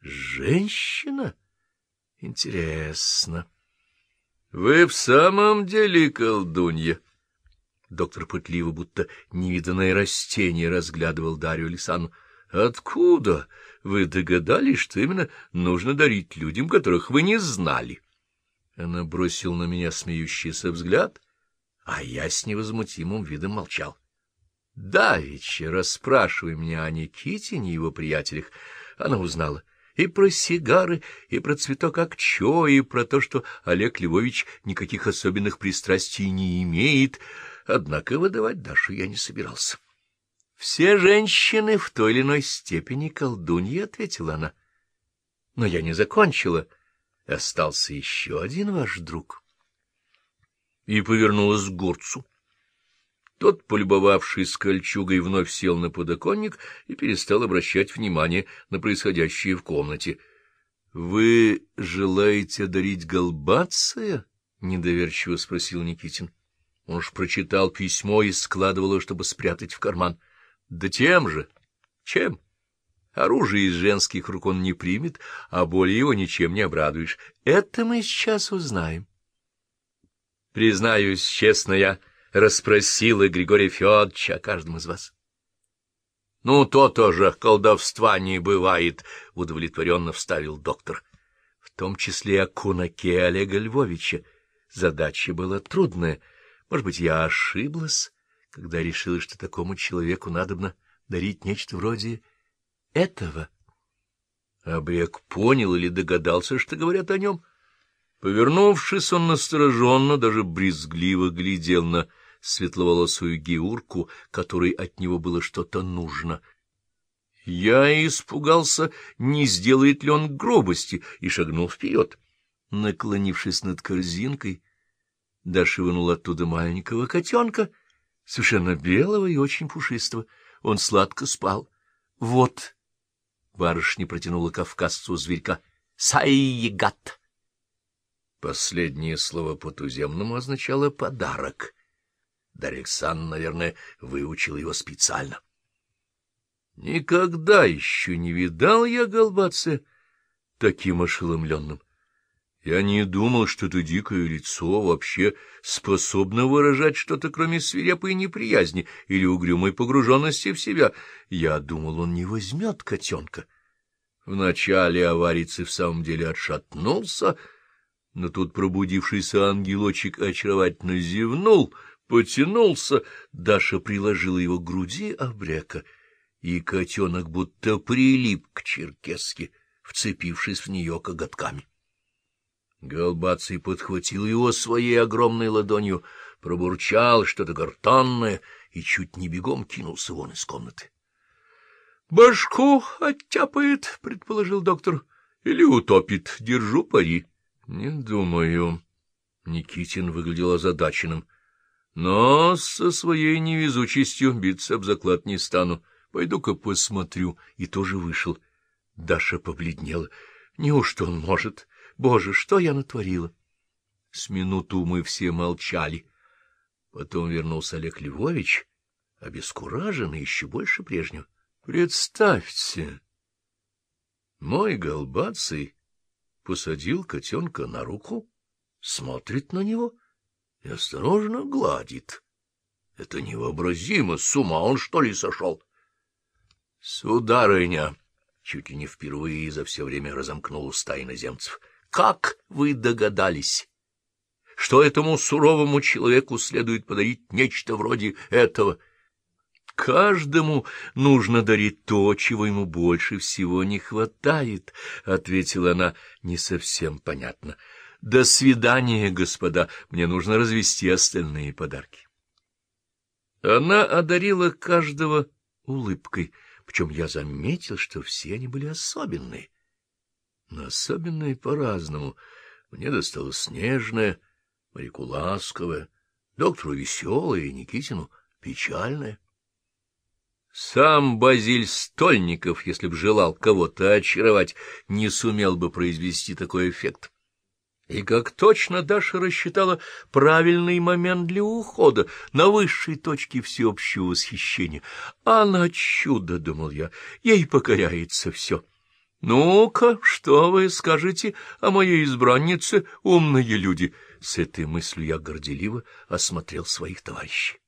Женщина? Интересно. Вы в самом деле колдунья? Доктор пытливо, будто невиданное растение, разглядывал Дарью Александру. Откуда вы догадались, что именно нужно дарить людям, которых вы не знали? Она бросила на меня смеющийся взгляд, а я с невозмутимым видом молчал. Давеча, расспрашивая меня о Никитине и его приятелях, она узнала и про сигары, и про цветок Акчо, и про то, что Олег Львович никаких особенных пристрастий не имеет, однако выдавать Дашу я не собирался. — Все женщины в той или иной степени колдуньи, — ответила она. — Но я не закончила. Остался еще один ваш друг. И повернулась к горцу. Тот, полюбовавшись кольчугой, вновь сел на подоконник и перестал обращать внимание на происходящее в комнате. — Вы желаете дарить Голбация? — недоверчиво спросил Никитин. Он уж прочитал письмо и складывал его, чтобы спрятать в карман. — Да тем же. Чем? Оружие из женских рук он не примет, а более его ничем не обрадуешь. Это мы сейчас узнаем. Признаюсь честно, я расспросила Григория Федоровича о каждом из вас. — Ну, то-то же колдовства не бывает, — удовлетворенно вставил доктор. — В том числе о кунаке Олега Львовича. Задача была трудная. Может быть, я ошиблась, когда решила, что такому человеку надобно дарить нечто вроде этого. Обрек понял или догадался, что говорят о нем. Повернувшись, он настороженно, даже брезгливо глядел на светловолосую геурку, которой от него было что-то нужно. Я испугался, не сделает ли он грубости, и шагнул вперед. Наклонившись над корзинкой, Даша вынула оттуда маленького котенка, совершенно белого и очень пушистого. Он сладко спал. — Вот! — барышня протянула кавказцу зверька. — Сайегат! Последнее слово по-туземному означало «подарок». Дарья Александровна, наверное, выучил его специально. Никогда еще не видал я Голбация таким ошеломленным. Я не думал, что это дикое лицо вообще способно выражать что-то, кроме свирепой неприязни или угрюмой погруженности в себя. Я думал, он не возьмет котенка. Вначале аварийцы в самом деле отшатнулся, но тут пробудившийся ангелочек очаровательно зевнул — потянулся, Даша приложила его к груди обряка, и котенок будто прилип к черкеске, вцепившись в нее коготками. Голбаций подхватил его своей огромной ладонью, пробурчал что-то гортанное и чуть не бегом кинулся вон из комнаты. — Башку оттяпает, — предположил доктор, — или утопит. Держу пари. — Не думаю. Никитин выглядел озадаченным. Но со своей невезучестью биться об заклад не стану. Пойду-ка посмотрю. И тоже вышел. Даша побледнела. Неужто он может? Боже, что я натворила? С минуту мы все молчали. Потом вернулся Олег Львович, обескураженный еще больше прежнего. Представьте, мой голбаций посадил котенка на руку, смотрит на него — и осторожно гладит. Это невообразимо, с ума он, что ли, сошел? — Сударыня! — чуть ли не впервые за все время разомкнул уста иноземцев. — Как вы догадались, что этому суровому человеку следует подарить нечто вроде этого? — Каждому нужно дарить то, чего ему больше всего не хватает, — ответила она не совсем понятно. — до свидания, господа, мне нужно развести остальные подарки. Она одарила каждого улыбкой, причем я заметил, что все они были особенные. Но особенные по-разному. Мне досталось нежное, моряку ласковое, доктору веселое и Никитину печальное. Сам Базиль Стольников, если б желал кого-то очаровать, не сумел бы произвести такой эффект. И как точно Даша рассчитала правильный момент для ухода на высшей точке всеобщего восхищения. Она чудо, — думал я, — ей покоряется все. — Ну-ка, что вы скажете о моей избраннице, умные люди? С этой мыслью я горделиво осмотрел своих товарищей.